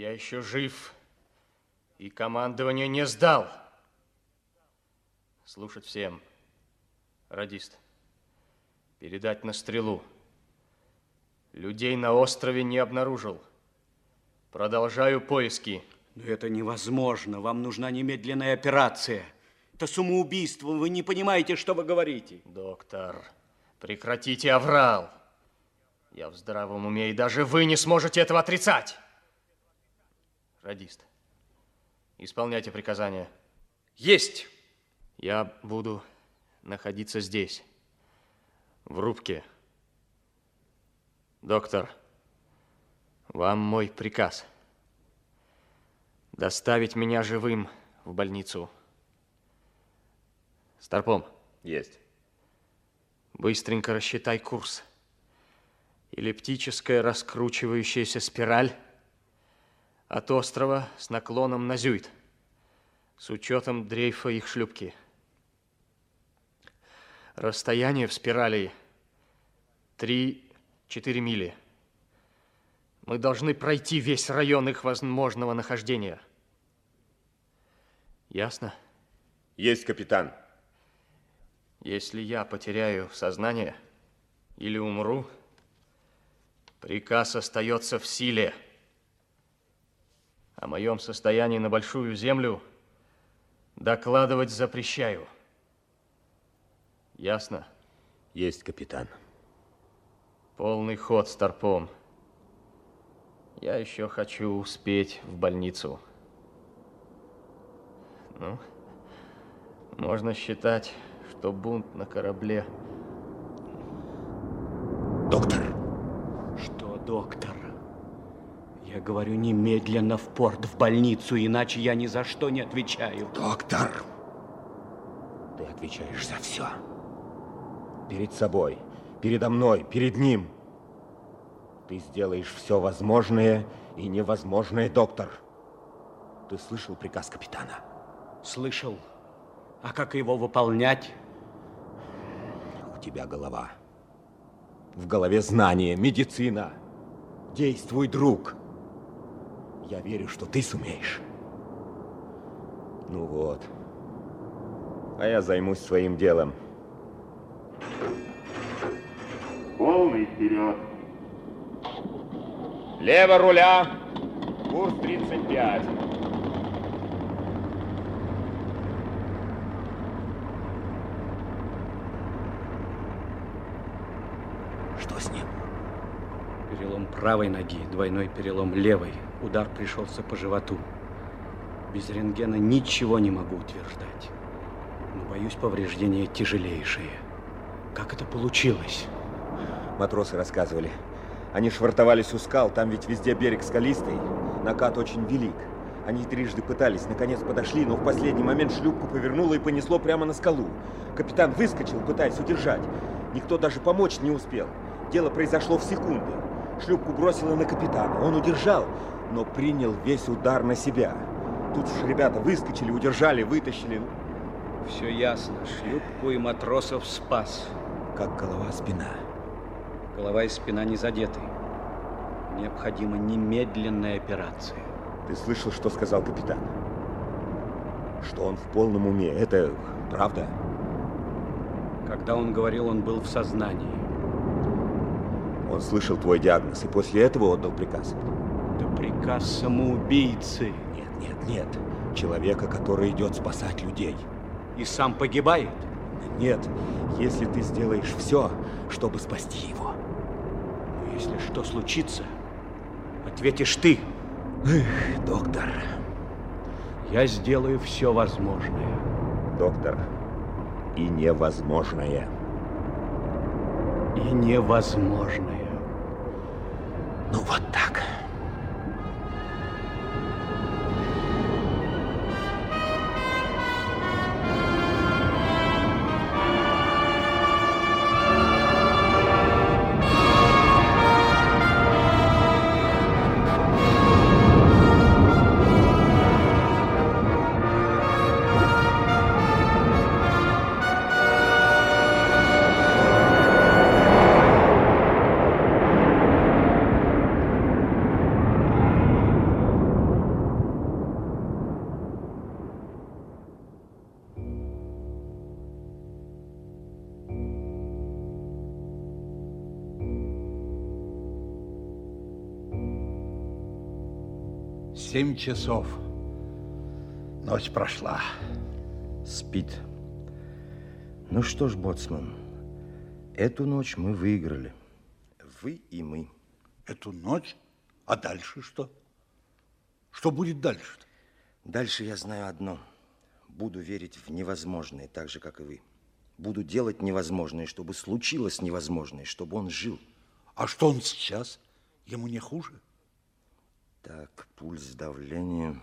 Я еще жив, и командование не сдал. Слушать всем. Радист, передать на стрелу. Людей на острове не обнаружил. Продолжаю поиски. Но это невозможно. Вам нужна немедленная операция. Это самоубийство. Вы не понимаете, что вы говорите. Доктор, прекратите аврал. Я в здравом уме, и даже вы не сможете этого отрицать. Радист, исполняйте приказания. Есть. Я буду находиться здесь, в рубке. Доктор, вам мой приказ. Доставить меня живым в больницу. Старпом. Есть. Быстренько рассчитай курс. Эллиптическая раскручивающаяся спираль от острова с наклоном на Зюит, с учетом дрейфа их шлюпки. Расстояние в спирали 3 4 мили. Мы должны пройти весь район их возможного нахождения. Ясно? Есть, капитан. Если я потеряю сознание или умру, приказ остается в силе. О моем состоянии на Большую Землю докладывать запрещаю. Ясно? Есть, капитан. Полный ход старпом. Я еще хочу успеть в больницу. Ну, можно считать, что бунт на корабле... Доктор. Что, доктор? Я говорю немедленно в порт, в больницу, иначе я ни за что не отвечаю. Доктор. Ты отвечаешь за все. Перед собой передо мной, перед ним. Ты сделаешь все возможное и невозможное, доктор. Ты слышал приказ капитана? Слышал. А как его выполнять? У тебя голова. В голове знания, медицина. Действуй, друг. Я верю, что ты сумеешь. Ну вот. А я займусь своим делом. Полный вперед. Лево руля. Курс 35. Что с ним? Перелом правой ноги, двойной перелом левой. Удар пришелся по животу. Без рентгена ничего не могу утверждать. Но боюсь, повреждения тяжелейшие. Как это получилось? Матросы рассказывали. Они швартовались у скал, там ведь везде берег скалистый, накат очень велик. Они трижды пытались, наконец подошли, но в последний момент шлюпку повернуло и понесло прямо на скалу. Капитан выскочил, пытаясь удержать. Никто даже помочь не успел. Дело произошло в секунды. Шлюпку бросило на капитана. Он удержал, но принял весь удар на себя. Тут уж ребята выскочили, удержали, вытащили. Все ясно. Шлюпку и матросов спас. Как голова, спина. Голова и спина не задеты. Необходима немедленная операция. Ты слышал, что сказал капитан? Что он в полном уме. Это правда? Когда он говорил, он был в сознании. Он слышал твой диагноз и после этого отдал приказ. Это приказ самоубийцы. Нет, нет, нет. Человека, который идет спасать людей. И сам погибает? Нет, если ты сделаешь все, чтобы спасти его. Но если что случится, ответишь ты. Эх, доктор. Я сделаю все возможное. Доктор, и невозможное. И невозможное. Ну вот так. Семь часов. Ночь прошла. Спит. Ну что ж, боцман, эту ночь мы выиграли. Вы и мы. Эту ночь? А дальше что? Что будет дальше-то? Дальше я знаю одно. Буду верить в невозможное, так же, как и вы. Буду делать невозможное, чтобы случилось невозможное, чтобы он жил. А что он сейчас? Ему не хуже? Так, пульс, давление.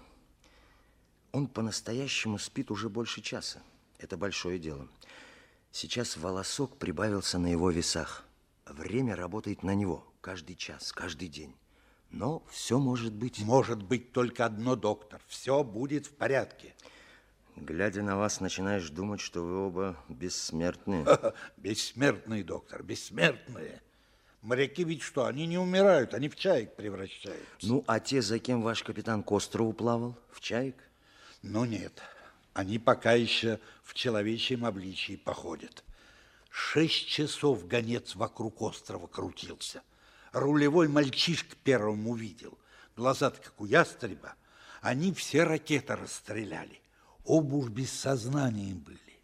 Он по-настоящему спит уже больше часа. Это большое дело. Сейчас волосок прибавился на его весах. Время работает на него каждый час, каждый день. Но все может быть... Может быть только одно, доктор. Все будет в порядке. Глядя на вас, начинаешь думать, что вы оба бессмертные. Бессмертные, доктор, бессмертные. Моряки ведь что, они не умирают, они в чаек превращаются. Ну, а те, за кем ваш капитан к острову плавал, в чаек? Ну, нет. Они пока еще в человечьем обличии походят. Шесть часов гонец вокруг острова крутился. Рулевой мальчишка первым увидел. Глаза-то, как у ястреба. Они все ракеты расстреляли. Оба уж без сознания были.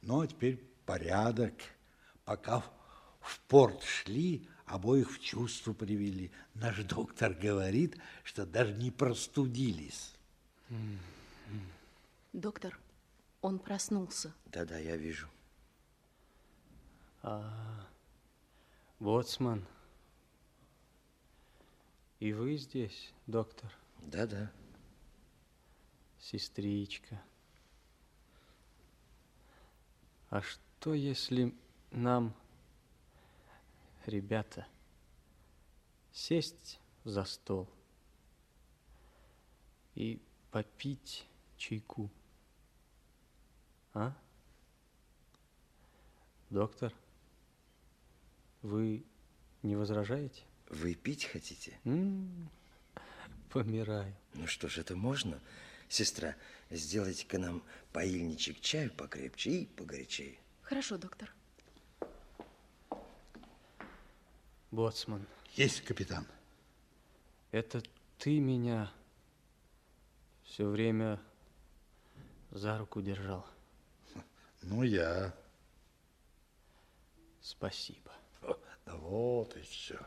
Ну, а теперь порядок. Пока в порт шли, обоих в чувство привели. Наш доктор говорит, что даже не простудились. Доктор, он проснулся. Да-да, я вижу. А, боцман. И вы здесь, доктор? Да-да. Сестричка. А что, если нам, ребята, сесть за стол и попить чайку? А? Доктор, вы не возражаете? Вы пить хотите? М, Помираю. Ну что ж, это можно? Сестра, сделайте-ка нам поильничек чаю покрепче и погорячее. Хорошо, доктор. Боцман, Есть, капитан. это ты меня все время за руку держал. Ну, я. Спасибо. Да вот и все.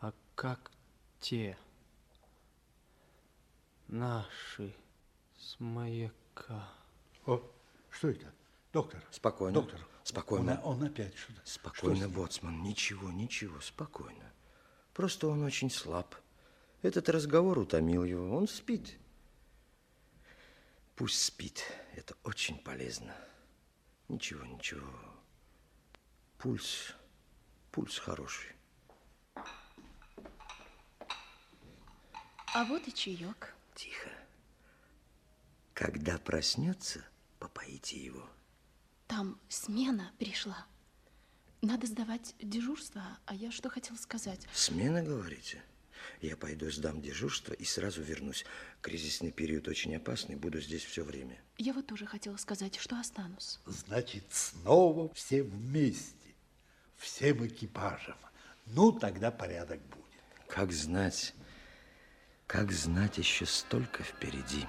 А как те наши с маяка? О, что это? Доктор. Спокойно. Доктор. Спокойно. Он, он опять что-то. Спокойно, Что боцман. Ничего, ничего, спокойно. Просто он очень слаб. Этот разговор утомил его. Он спит. Пусть спит. Это очень полезно. Ничего, ничего. Пульс, пульс хороший. А вот и чаек. Тихо. Когда проснется, попоите его. Там смена пришла. Надо сдавать дежурство, а я что хотела сказать? Смена, говорите? Я пойду сдам дежурство и сразу вернусь. Кризисный период очень опасный, буду здесь все время. Я вот тоже хотела сказать, что останусь. Значит, снова все вместе. Всем экипажем. Ну, тогда порядок будет. Как знать, как знать, еще столько впереди.